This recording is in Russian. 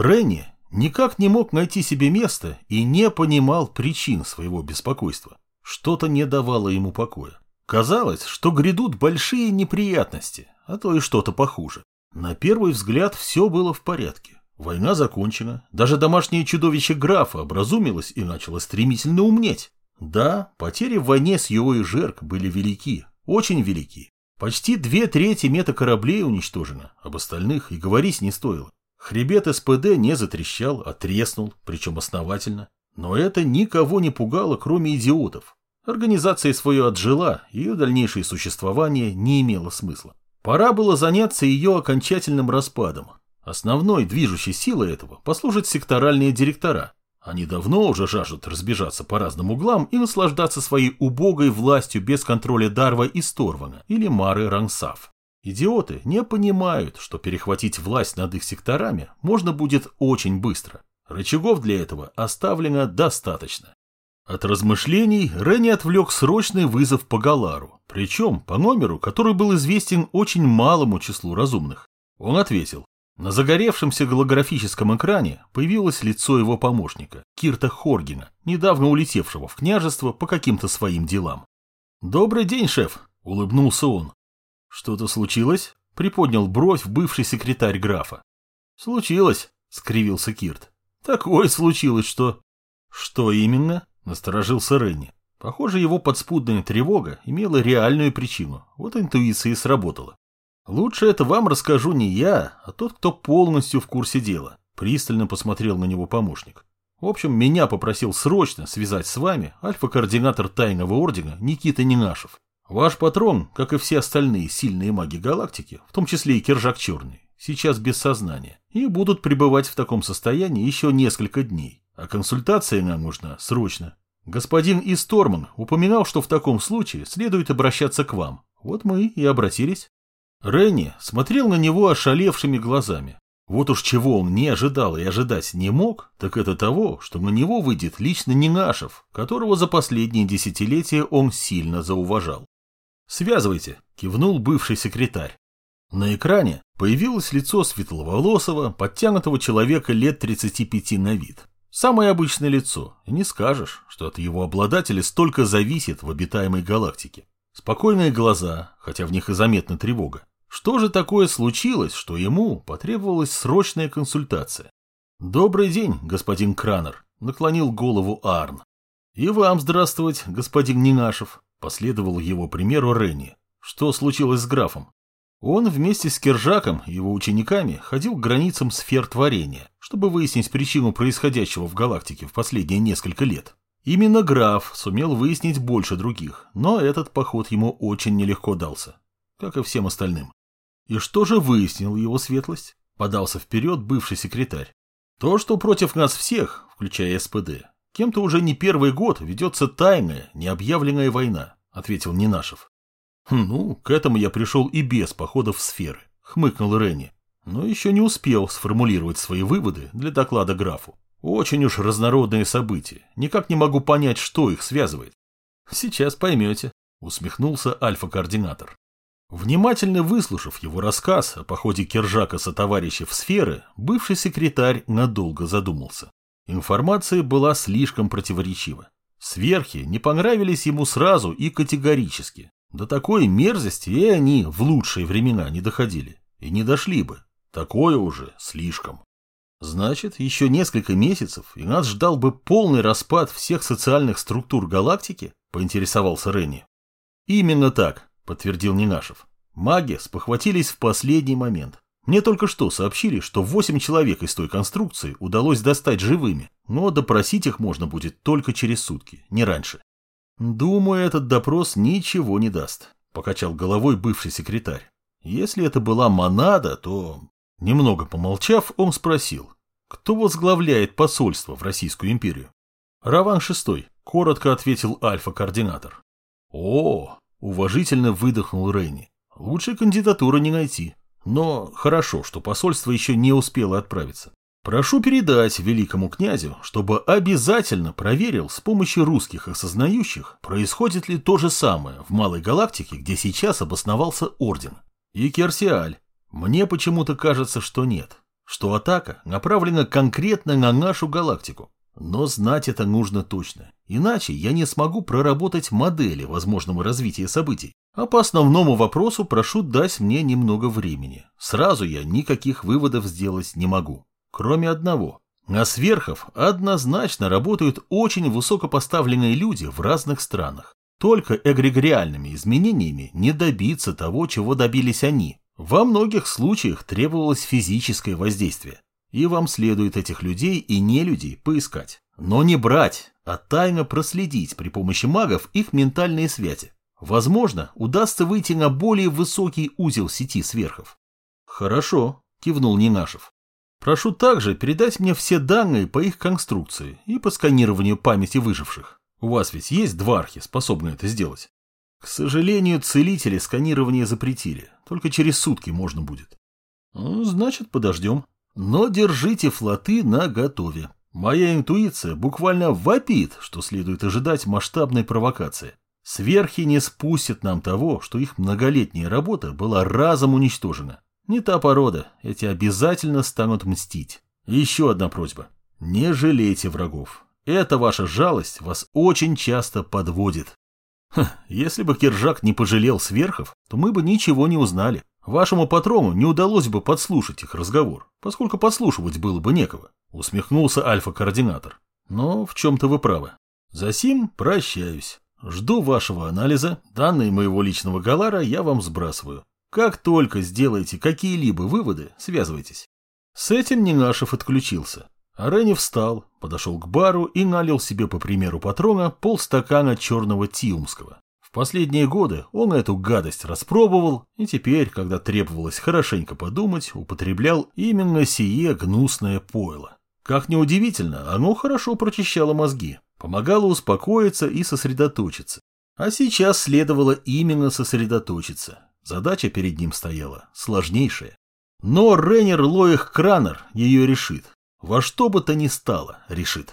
Ренни никак не мог найти себе места и не понимал причин своего беспокойства. Что-то не давало ему покоя. Казалось, что грядут большие неприятности, а то и что-то похуже. На первый взгляд все было в порядке. Война закончена, даже домашнее чудовище графа образумилось и начало стремительно умнеть. Да, потери в войне с его и Жерк были велики, очень велики. Почти две трети метакораблей уничтожено, об остальных и говорить не стоило. Хребет СПД не затрещал, а треснул, причем основательно. Но это никого не пугало, кроме идиотов. Организация свое отжила, ее дальнейшее существование не имело смысла. Пора было заняться ее окончательным распадом. Основной движущей силой этого послужат секторальные директора. Они давно уже жаждут разбежаться по разным углам и наслаждаться своей убогой властью без контроля Дарва и Сторвана или Мары Рансав. Идиоты не понимают, что перехватить власть над их секторами можно будет очень быстро. Рычагов для этого оставлено достаточно. От размышлений Ренни отвлек срочный вызов по Галару, причем по номеру, который был известен очень малому числу разумных. Он ответил. На загоревшемся голографическом экране появилось лицо его помощника, Кирта Хоргина, недавно улетевшего в княжество по каким-то своим делам. «Добрый день, шеф!» – улыбнулся он. «Что-то случилось?» – приподнял бровь бывший секретарь графа. «Случилось», – скривился Кирт. «Такое случилось, что...» «Что именно?» Насторожился Ренни. Похоже, его подспудная тревога имела реальную причину. Вот интуиция и сработала. Лучше это вам расскажу не я, а тот, кто полностью в курсе дела. Пристально посмотрел на него помощник. В общем, меня попросил срочно связать с вами альфа-координатор тайного ордена Никита Нинашев. Ваш патрон, как и все остальные сильные маги галактики, в том числе и Киржак Черный, сейчас без сознания и будут пребывать в таком состоянии еще несколько дней. А консультация нам нужна срочно. Господин Исторман упоминал, что в таком случае следует обращаться к вам. Вот мы и обратились. Ренни смотрел на него ошалевшими глазами. Вот уж чего он не ожидал и ожидать не мог, так это того, что на него выйдет лично Нинашев, которого за последние десятилетия он сильно зауважал. «Связывайте», – кивнул бывший секретарь. На экране появилось лицо светловолосого, подтянутого человека лет 35 на вид. Самое обычное лицо, и не скажешь, что от его обладателя столько зависит в обитаемой галактике. Спокойные глаза, хотя в них и заметна тревога. Что же такое случилось, что ему потребовалась срочная консультация? «Добрый день, господин Кранер», — наклонил голову Арн. «И вам здравствовать, господин Нинашев», — последовал его примеру Ренни. «Что случилось с графом?» Он вместе с Кержаком и его учениками ходил к границам сфер творения, чтобы выяснить причину происходящего в галактике в последние несколько лет. Именно граф сумел выяснить больше других, но этот поход ему очень нелегко дался, как и всем остальным. И что же выяснил его светлость? Подался вперед бывший секретарь. То, что против нас всех, включая СПД, кем-то уже не первый год ведется тайная, необъявленная война, ответил Нинашев. «Ну, к этому я пришел и без походов в сферы», — хмыкнул Ренни. Но еще не успел сформулировать свои выводы для доклада графу. Очень уж разнородные события. Никак не могу понять, что их связывает. Сейчас поймете, усмехнулся альфа-координатор. Внимательно выслушав его рассказ о походе Кержака со товарищей в сферы, бывший секретарь надолго задумался. Информация была слишком противоречива. Сверхи не понравились ему сразу и категорически. До такой мерзости и они в лучшие времена не доходили. И не дошли бы. Такое уже слишком. Значит, еще несколько месяцев, и нас ждал бы полный распад всех социальных структур галактики, поинтересовался Ренни. Именно так, подтвердил Нинашев. Маги спохватились в последний момент. Мне только что сообщили, что восемь человек из той конструкции удалось достать живыми, но допросить их можно будет только через сутки, не раньше. «Думаю, этот допрос ничего не даст», — покачал головой бывший секретарь. «Если это была монада, то...» Немного помолчав, он спросил, кто возглавляет посольство в Российскую империю? «Раван шестой», — коротко ответил альфа-координатор. «О!» — уважительно выдохнул Рейни. «Лучшей кандидатуры не найти. Но хорошо, что посольство еще не успело отправиться. Прошу передать великому князю, чтобы обязательно проверил с помощью русских осознающих, происходит ли то же самое в Малой Галактике, где сейчас обосновался Орден. И Керсиаль. Мне почему-то кажется, что нет. что атака направлена конкретно на нашу галактику. Но знать это нужно точно, иначе я не смогу проработать модели возможного развития событий. А по основному вопросу прошу дать мне немного времени. Сразу я никаких выводов сделать не могу. Кроме одного. На сверхов однозначно работают очень высокопоставленные люди в разных странах. Только эгрегориальными изменениями не добиться того, чего добились они. Во многих случаях требовалось физическое воздействие. И вам следует этих людей и не людей поискать. Но не брать, а тайно проследить при помощи магов их ментальные связи. Возможно, удастся выйти на более высокий узел сети сверхов. Хорошо, кивнул Нинашев. Прошу также передать мне все данные по их конструкции и по сканированию памяти выживших. У вас ведь есть два архи, способные это сделать? К сожалению, целители сканирование запретили. Только через сутки можно будет. Ну, значит, подождем. Но держите флоты на готове. Моя интуиция буквально вопит, что следует ожидать масштабной провокации. Сверхи не спустят нам того, что их многолетняя работа была разом уничтожена. Не та порода, эти обязательно станут мстить. Еще одна просьба. Не жалейте врагов. Эта ваша жалость вас очень часто подводит. Ха, если бы Киржак не пожалел сверхов, то мы бы ничего не узнали. Вашему патрону не удалось бы подслушать их разговор, поскольку подслушивать было бы некого, усмехнулся альфа-координатор. Но в чем-то вы правы. За сим прощаюсь. Жду вашего анализа, данные моего личного галара я вам сбрасываю. Как только сделаете какие-либо выводы, связывайтесь. С этим Нинашев отключился. А встал, подошел к бару и налил себе, по примеру патрона, полстакана черного тиумского. Последние годы он эту гадость распробовал, и теперь, когда требовалось хорошенько подумать, употреблял именно сие гнусное пойло. Как ни удивительно, оно хорошо прочищало мозги, помогало успокоиться и сосредоточиться. А сейчас следовало именно сосредоточиться. Задача перед ним стояла сложнейшая. Но Реннер Лоих Кранер ее решит. Во что бы то ни стало, решит.